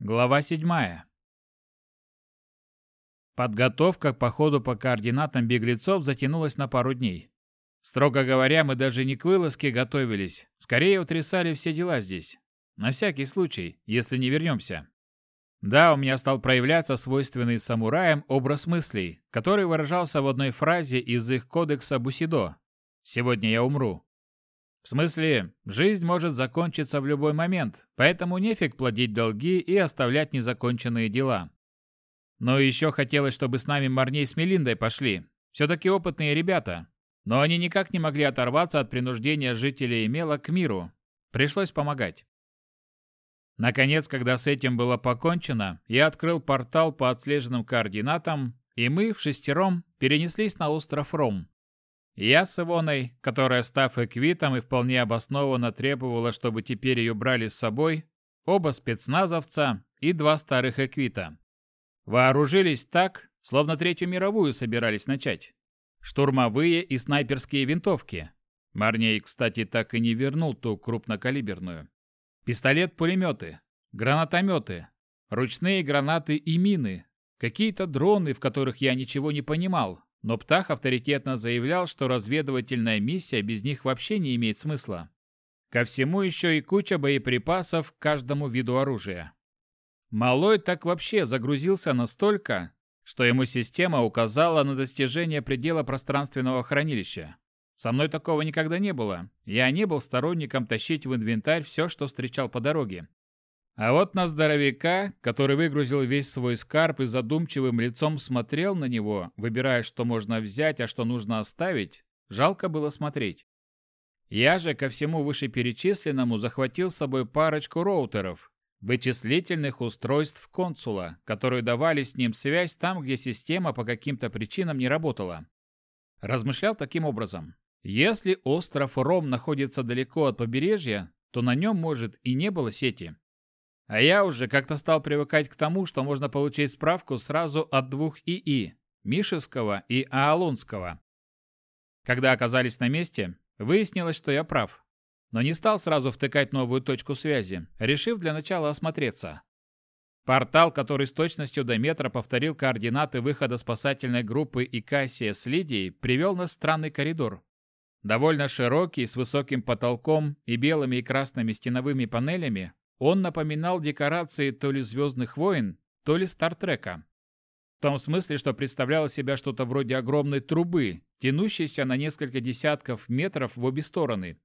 Глава 7. Подготовка к походу по координатам беглецов затянулась на пару дней. Строго говоря, мы даже не к вылазке готовились, скорее утрясали все дела здесь. На всякий случай, если не вернемся. Да, у меня стал проявляться свойственный самураям образ мыслей, который выражался в одной фразе из их кодекса Бусидо. «Сегодня я умру». В смысле, жизнь может закончиться в любой момент, поэтому нефиг платить долги и оставлять незаконченные дела. Но еще хотелось, чтобы с нами Марней с Мелиндой пошли. Все-таки опытные ребята. Но они никак не могли оторваться от принуждения жителей Мела к миру. Пришлось помогать. Наконец, когда с этим было покончено, я открыл портал по отслеженным координатам, и мы в шестером перенеслись на остров Ром. Я с Ивоной, которая, став эквитом и вполне обоснованно требовала, чтобы теперь ее брали с собой, оба спецназовца и два старых эквита. Вооружились так, словно Третью мировую собирались начать. Штурмовые и снайперские винтовки. Марней, кстати, так и не вернул ту крупнокалиберную. Пистолет-пулеметы, гранатометы, ручные гранаты и мины, какие-то дроны, в которых я ничего не понимал, но Птах авторитетно заявлял, что разведывательная миссия без них вообще не имеет смысла. Ко всему еще и куча боеприпасов к каждому виду оружия. Малой так вообще загрузился настолько, что ему система указала на достижение предела пространственного хранилища. Со мной такого никогда не было. Я не был сторонником тащить в инвентарь все, что встречал по дороге. А вот на здоровяка, который выгрузил весь свой скарб и задумчивым лицом смотрел на него, выбирая, что можно взять, а что нужно оставить, жалко было смотреть. Я же ко всему вышеперечисленному захватил с собой парочку роутеров, вычислительных устройств консула, которые давали с ним связь там, где система по каким-то причинам не работала. Размышлял таким образом. Если остров Ром находится далеко от побережья, то на нем, может, и не было сети. А я уже как-то стал привыкать к тому, что можно получить справку сразу от двух ИИ – Мишевского и Аалонского. Когда оказались на месте, выяснилось, что я прав. Но не стал сразу втыкать новую точку связи, решив для начала осмотреться. Портал, который с точностью до метра повторил координаты выхода спасательной группы Икасия с Лидией, привел нас в странный коридор. Довольно широкий, с высоким потолком и белыми и красными стеновыми панелями, он напоминал декорации то ли «Звездных войн», то ли «Стартрека». В том смысле, что представляло себя что-то вроде огромной трубы, тянущейся на несколько десятков метров в обе стороны.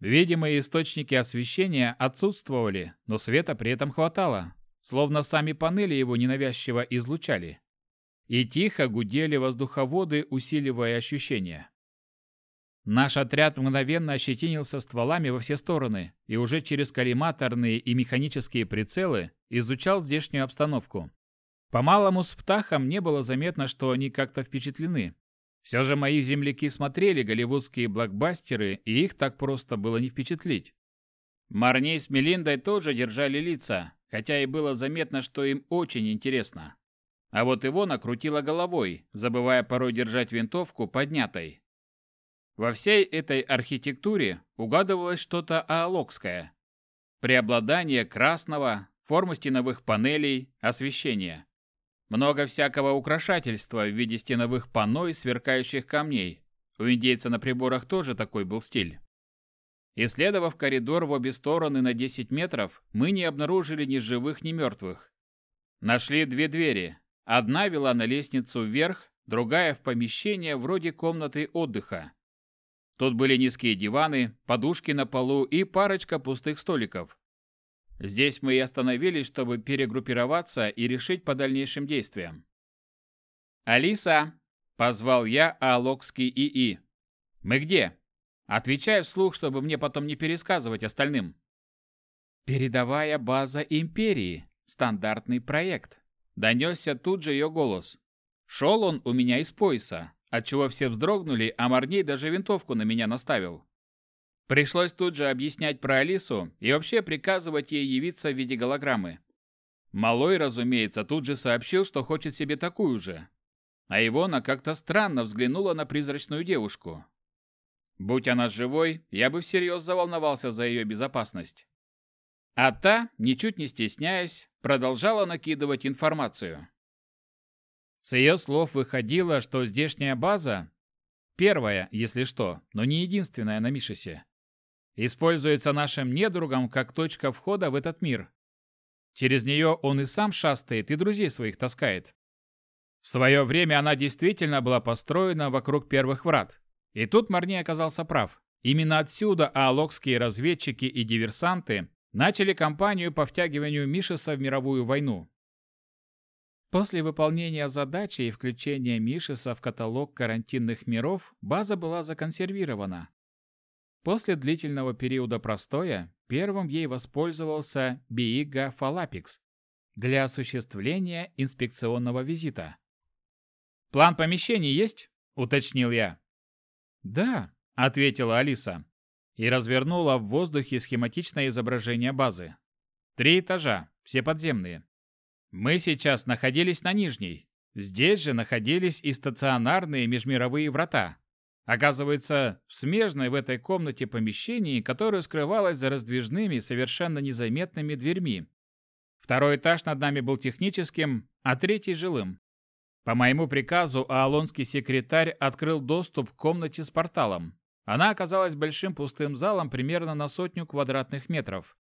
Видимые источники освещения отсутствовали, но света при этом хватало, словно сами панели его ненавязчиво излучали. И тихо гудели воздуховоды, усиливая ощущения. Наш отряд мгновенно ощетинился стволами во все стороны и уже через коллиматорные и механические прицелы изучал здешнюю обстановку. По-малому с птахом не было заметно, что они как-то впечатлены. Все же мои земляки смотрели голливудские блокбастеры, и их так просто было не впечатлить. Марней с Мелиндой тоже держали лица, хотя и было заметно, что им очень интересно. А вот его накрутило головой, забывая порой держать винтовку поднятой. Во всей этой архитектуре угадывалось что-то аалокское. Преобладание красного, форма стеновых панелей, освещение. Много всякого украшательства в виде стеновых панно и сверкающих камней. У индейца на приборах тоже такой был стиль. Исследовав коридор в обе стороны на 10 метров, мы не обнаружили ни живых, ни мертвых. Нашли две двери. Одна вела на лестницу вверх, другая в помещение вроде комнаты отдыха. Тут были низкие диваны, подушки на полу и парочка пустых столиков. Здесь мы и остановились, чтобы перегруппироваться и решить по дальнейшим действиям. «Алиса!» – позвал я Алокский ИИ. «Мы где?» Отвечай вслух, чтобы мне потом не пересказывать остальным. «Передовая база Империи. Стандартный проект». Донесся тут же ее голос. Шел он у меня из пояса отчего все вздрогнули, а Марней даже винтовку на меня наставил. Пришлось тут же объяснять про Алису и вообще приказывать ей явиться в виде голограммы. Малой, разумеется, тут же сообщил, что хочет себе такую же. А Ивона как-то странно взглянула на призрачную девушку. Будь она живой, я бы всерьез заволновался за ее безопасность. А та, ничуть не стесняясь, продолжала накидывать информацию. С ее слов выходило, что здешняя база – первая, если что, но не единственная на Мишесе – используется нашим недругом как точка входа в этот мир. Через нее он и сам шастает, и друзей своих таскает. В свое время она действительно была построена вокруг первых врат. И тут Марни оказался прав. Именно отсюда аалокские разведчики и диверсанты начали кампанию по втягиванию Мишеса в мировую войну. После выполнения задачи и включения Мишеса в каталог карантинных миров база была законсервирована. После длительного периода простоя первым ей воспользовался Биига Фалапикс для осуществления инспекционного визита. «План помещений есть?» – уточнил я. «Да», – ответила Алиса и развернула в воздухе схематичное изображение базы. Три этажа, все подземные. Мы сейчас находились на нижней. Здесь же находились и стационарные межмировые врата. Оказывается, в смежной в этой комнате помещении, которое скрывалось за раздвижными, совершенно незаметными дверьми. Второй этаж над нами был техническим, а третий – жилым. По моему приказу аалонский секретарь открыл доступ к комнате с порталом. Она оказалась большим пустым залом примерно на сотню квадратных метров.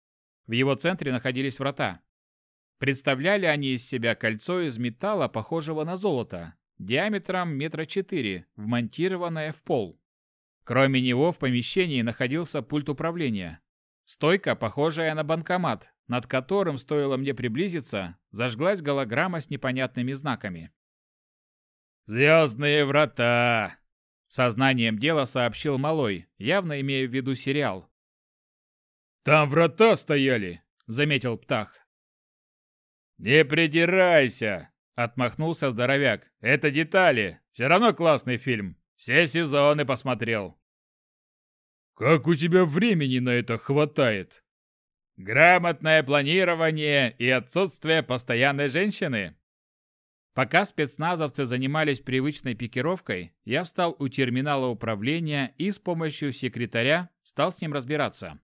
В его центре находились врата. Представляли они из себя кольцо из металла, похожего на золото, диаметром метра четыре, вмонтированное в пол. Кроме него в помещении находился пульт управления. Стойка, похожая на банкомат, над которым, стоило мне приблизиться, зажглась голограмма с непонятными знаками. «Звездные врата!» Сознанием дела сообщил Малой, явно имея в виду сериал. «Там врата стояли!» — заметил Птах. «Не придирайся!» — отмахнулся здоровяк. «Это детали. Все равно классный фильм. Все сезоны посмотрел». «Как у тебя времени на это хватает?» «Грамотное планирование и отсутствие постоянной женщины», Пока спецназовцы занимались привычной пикировкой, я встал у терминала управления и с помощью секретаря стал с ним разбираться.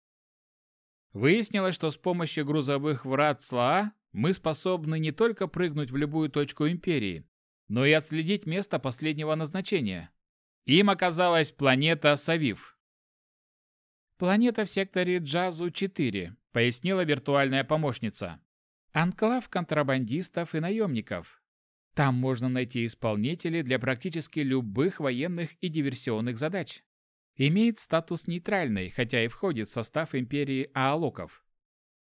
Выяснилось, что с помощью грузовых врат СЛА мы способны не только прыгнуть в любую точку Империи, но и отследить место последнего назначения. Им оказалась планета Савив. «Планета в секторе Джазу-4», — пояснила виртуальная помощница. «Анклав контрабандистов и наемников, там можно найти исполнителей для практически любых военных и диверсионных задач. Имеет статус нейтральной, хотя и входит в состав империи Аалоков.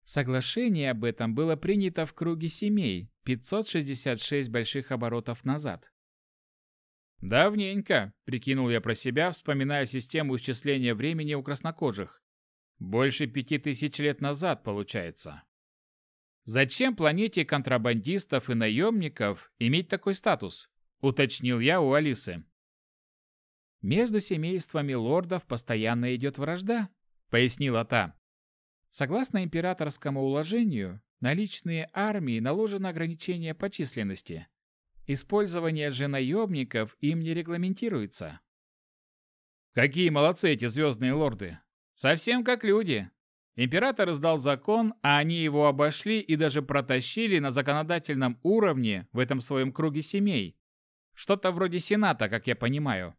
Соглашение об этом было принято в круге семей 566 больших оборотов назад. «Давненько», — прикинул я про себя, вспоминая систему исчисления времени у краснокожих. «Больше пяти тысяч лет назад, получается». Зачем планете контрабандистов и наемников иметь такой статус? Уточнил я у Алисы. Между семействами лордов постоянно идет вражда, пояснила та. Согласно императорскому уложению, на личные армии наложено ограничение по численности. Использование же наемников им не регламентируется. Какие молодцы эти звездные лорды! Совсем как люди, Император издал закон, а они его обошли и даже протащили на законодательном уровне в этом своем круге семей. Что-то вроде Сената, как я понимаю.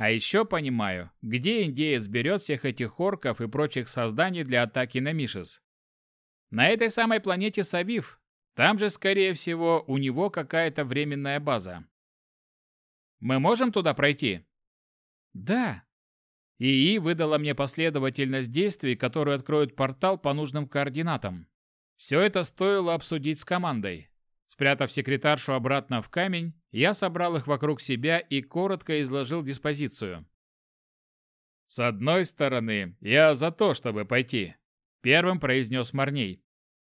А еще понимаю, где индеец берет всех этих орков и прочих созданий для атаки на Мишес. На этой самой планете Савив. Там же, скорее всего, у него какая-то временная база. Мы можем туда пройти? Да, ИИ выдала мне последовательность действий, которые откроют портал по нужным координатам. Все это стоило обсудить с командой. Спрятав секретаршу обратно в камень, я собрал их вокруг себя и коротко изложил диспозицию. «С одной стороны, я за то, чтобы пойти», — первым произнес Марней.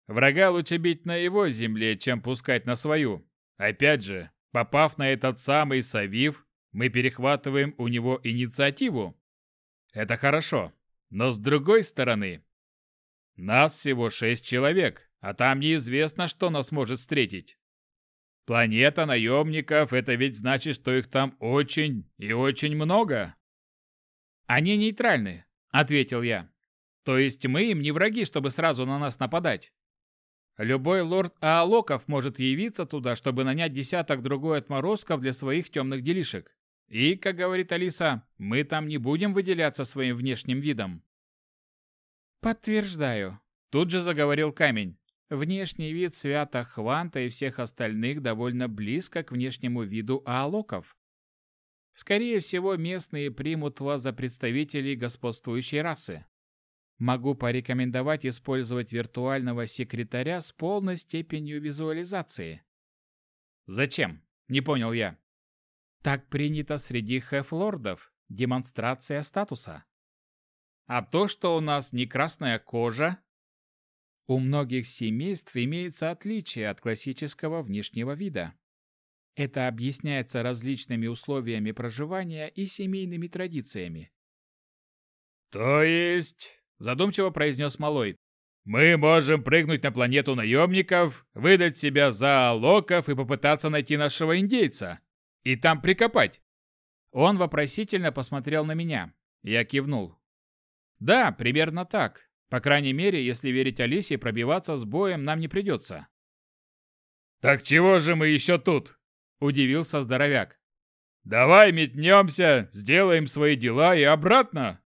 «Врага лучше бить на его земле, чем пускать на свою. Опять же, попав на этот самый Савив, мы перехватываем у него инициативу, это хорошо. Но с другой стороны, нас всего шесть человек, а там неизвестно, что нас может встретить. Планета наемников – это ведь значит, что их там очень и очень много. Они нейтральны, ответил я. То есть мы им не враги, чтобы сразу на нас нападать. Любой лорд Аалоков может явиться туда, чтобы нанять десяток другой отморозков для своих темных делишек. И, как говорит Алиса, мы там не будем выделяться своим внешним видом. Подтверждаю. Тут же заговорил камень. Внешний вид свята Хванта и всех остальных довольно близко к внешнему виду аалоков. Скорее всего, местные примут вас за представителей господствующей расы. Могу порекомендовать использовать виртуального секретаря с полной степенью визуализации. Зачем? Не понял я. Так принято среди хефлордов. Демонстрация статуса. А то, что у нас не красная кожа, у многих семейств имеются отличия от классического внешнего вида. Это объясняется различными условиями проживания и семейными традициями. То есть задумчиво произнес Малой. «Мы можем прыгнуть на планету наемников, выдать себя за локов и попытаться найти нашего индейца. И там прикопать». Он вопросительно посмотрел на меня. Я кивнул. «Да, примерно так. По крайней мере, если верить Алисе, пробиваться с боем нам не придется». «Так чего же мы еще тут?» – удивился здоровяк. «Давай метнемся, сделаем свои дела и обратно!»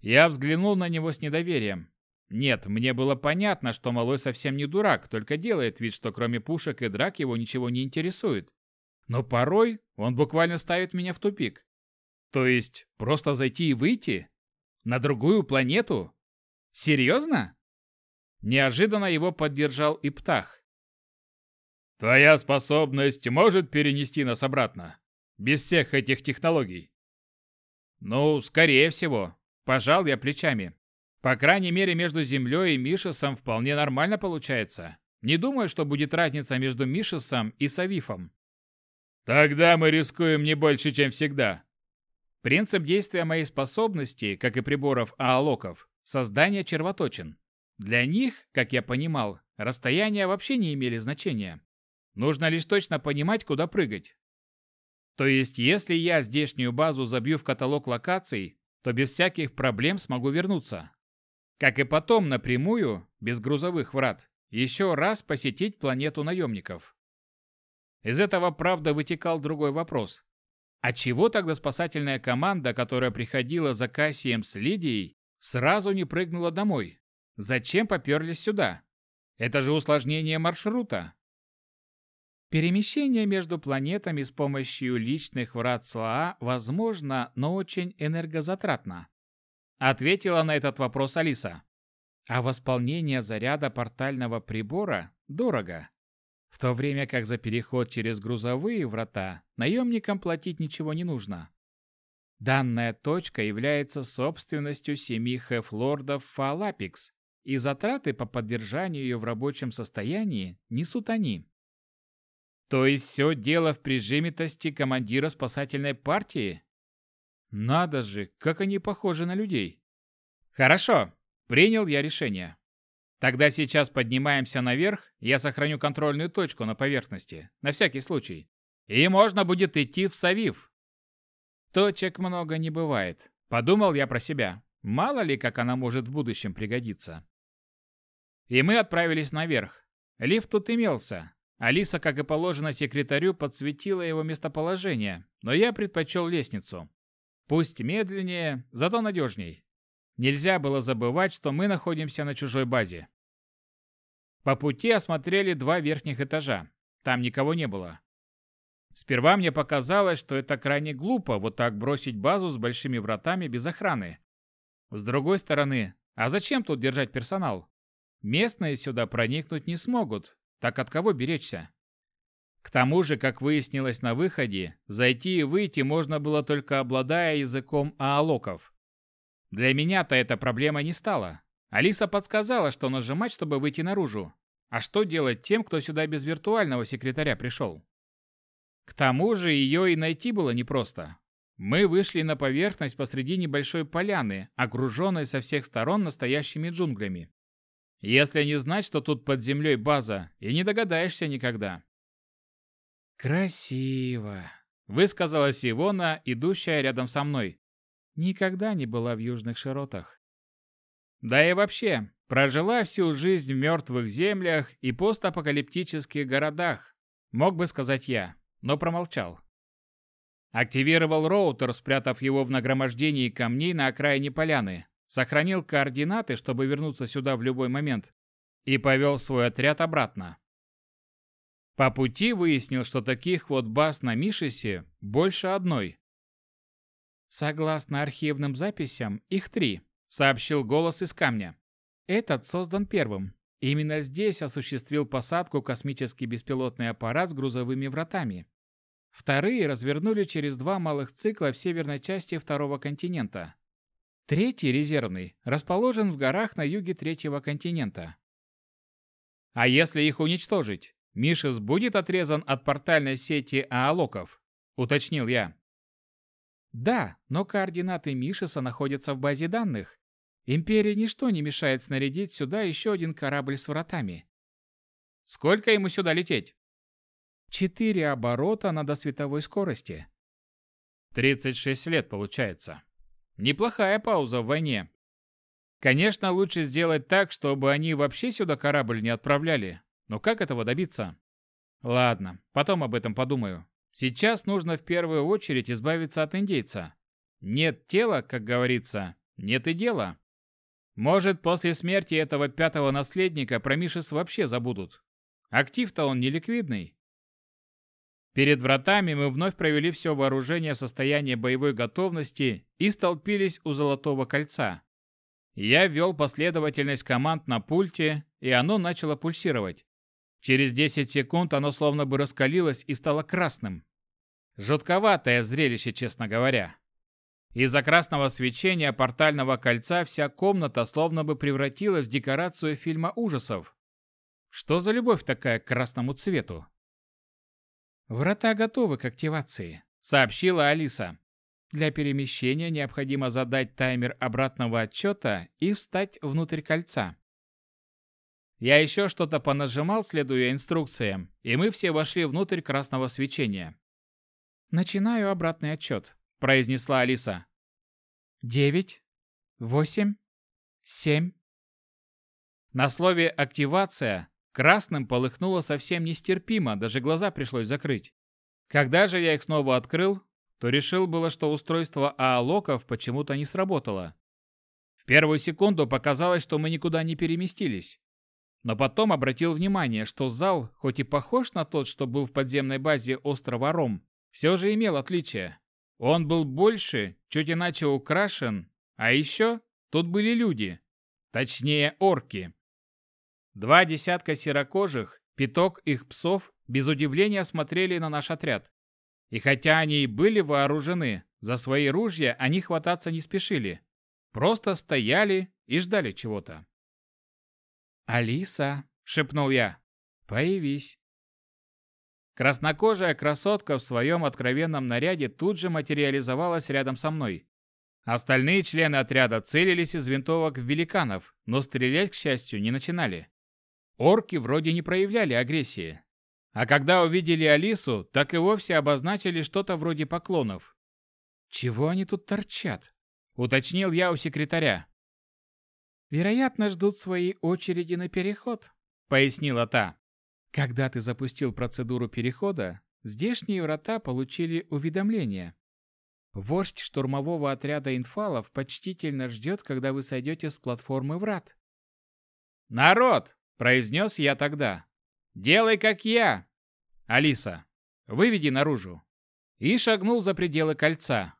Я взглянул на него с недоверием. Нет, мне было понятно, что малой совсем не дурак, только делает вид, что кроме пушек и драк его ничего не интересует. Но порой он буквально ставит меня в тупик. То есть, просто зайти и выйти? На другую планету? Серьезно? Неожиданно его поддержал и Птах. Твоя способность может перенести нас обратно, без всех этих технологий. Ну, скорее всего, Пожал я плечами. По крайней мере, между Землей и Мишесом вполне нормально получается. Не думаю, что будет разница между Мишесом и Савифом. Тогда мы рискуем не больше, чем всегда. Принцип действия моей способности, как и приборов аалоков, создание червоточин. Для них, как я понимал, расстояния вообще не имели значения. Нужно лишь точно понимать, куда прыгать. То есть, если я здешнюю базу забью в каталог локаций, то без всяких проблем смогу вернуться. Как и потом напрямую, без грузовых врат, еще раз посетить планету наемников. Из этого, правда, вытекал другой вопрос. А чего тогда спасательная команда, которая приходила за Кассием с Лидией, сразу не прыгнула домой? Зачем поперлись сюда? Это же усложнение маршрута. Перемещение между планетами с помощью личных врат СЛА возможно, но очень энергозатратно. Ответила на этот вопрос Алиса. А восполнение заряда портального прибора дорого. В то время как за переход через грузовые врата наемникам платить ничего не нужно. Данная точка является собственностью семи хефлордов Фалапикс, и затраты по поддержанию ее в рабочем состоянии несут они. То есть все дело в прижимитости командира спасательной партии? Надо же, как они похожи на людей. Хорошо, принял я решение. Тогда сейчас поднимаемся наверх, я сохраню контрольную точку на поверхности, на всякий случай. И можно будет идти в Савив. Точек много не бывает. Подумал я про себя. Мало ли, как она может в будущем пригодиться. И мы отправились наверх. Лифт тут имелся, Алиса, как и положено секретарю, подсветила его местоположение, но я предпочел лестницу. Пусть медленнее, зато надежней. Нельзя было забывать, что мы находимся на чужой базе. По пути осмотрели два верхних этажа. Там никого не было. Сперва мне показалось, что это крайне глупо вот так бросить базу с большими вратами без охраны. С другой стороны, а зачем тут держать персонал? Местные сюда проникнуть не смогут, так от кого беречься? К тому же, как выяснилось на выходе, зайти и выйти можно было только обладая языком аалоков. Для меня-то эта проблема не стала. Алиса подсказала, что нажимать, чтобы выйти наружу. А что делать тем, кто сюда без виртуального секретаря пришел? К тому же ее и найти было непросто. Мы вышли на поверхность посреди небольшой поляны, окруженной со всех сторон настоящими джунглями. Если не знать, что тут под землей база, и не догадаешься никогда. «Красиво», — высказалась Ивона, идущая рядом со мной. «Никогда не была в южных широтах». Да и вообще, прожила всю жизнь в мертвых землях и постапокалиптических городах, мог бы сказать я, но промолчал. Активировал роутер, спрятав его в нагромождении камней на окраине поляны, сохранил координаты, чтобы вернуться сюда в любой момент, и повел свой отряд обратно. По пути выяснил, что таких вот баз на Мишесе больше одной. Согласно архивным записям, их три, сообщил голос из камня. Этот создан первым. Именно здесь осуществил посадку космический беспилотный аппарат с грузовыми вратами. Вторые развернули через два малых цикла в северной части второго континента. Третий, резервный, расположен в горах на юге третьего континента. А если их уничтожить? Мишес будет отрезан от портальной сети аалоков? Уточнил я. Да, но координаты Мишеса находятся в базе данных. Империи ничто не мешает снарядить сюда еще один корабль с вратами. Сколько ему сюда лететь? Четыре оборота на досветовой скорости. 36 лет получается. Неплохая пауза в войне. Конечно, лучше сделать так, чтобы они вообще сюда корабль не отправляли. Но как этого добиться? Ладно, потом об этом подумаю. Сейчас нужно в первую очередь избавиться от индейца. Нет тела, как говорится, нет и дела. Может, после смерти этого пятого наследника про Мишес вообще забудут. Актив-то он не ликвидный. Перед вратами мы вновь провели все вооружение в состоянии боевой готовности и столпились у Золотого кольца. Я ввел последовательность команд на пульте, и оно начало пульсировать. Через 10 секунд оно словно бы раскалилось и стало красным. Жутковатое зрелище, честно говоря. Из-за красного свечения портального кольца вся комната словно бы превратилась в декорацию фильма ужасов. Что за любовь такая к красному цвету? «Врата готовы к активации», — сообщила Алиса. «Для перемещения необходимо задать таймер обратного отчета и встать внутрь кольца». Я еще что-то понажимал, следуя инструкциям, и мы все вошли внутрь красного свечения. «Начинаю обратный отчет», — произнесла Алиса. «Девять, восемь, семь». На слове «активация» Красным полыхнуло совсем нестерпимо, даже глаза пришлось закрыть. Когда же я их снова открыл, то решил было, что устройство аалоков почему-то не сработало. В первую секунду показалось, что мы никуда не переместились. Но потом обратил внимание, что зал, хоть и похож на тот, что был в подземной базе острова Ром, все же имел отличие. Он был больше, чуть иначе украшен, а еще тут были люди. Точнее, орки. Два десятка серокожих, пяток их псов без удивления смотрели на наш отряд. И хотя они и были вооружены, за свои ружья они хвататься не спешили. Просто стояли и ждали чего-то. «Алиса!» — шепнул я. «Появись!» Краснокожая красотка в своем откровенном наряде тут же материализовалась рядом со мной. Остальные члены отряда целились из винтовок в великанов, но стрелять, к счастью, не начинали. Орки вроде не проявляли агрессии. А когда увидели Алису, так и вовсе обозначили что-то вроде поклонов. «Чего они тут торчат?» — уточнил я у секретаря. «Вероятно, ждут своей очереди на переход», — пояснила та. «Когда ты запустил процедуру перехода, здешние врата получили уведомление. Вождь штурмового отряда инфалов почтительно ждет, когда вы сойдете с платформы врат». «Народ!» Произнес я тогда. «Делай, как я!» «Алиса, выведи наружу!» И шагнул за пределы кольца.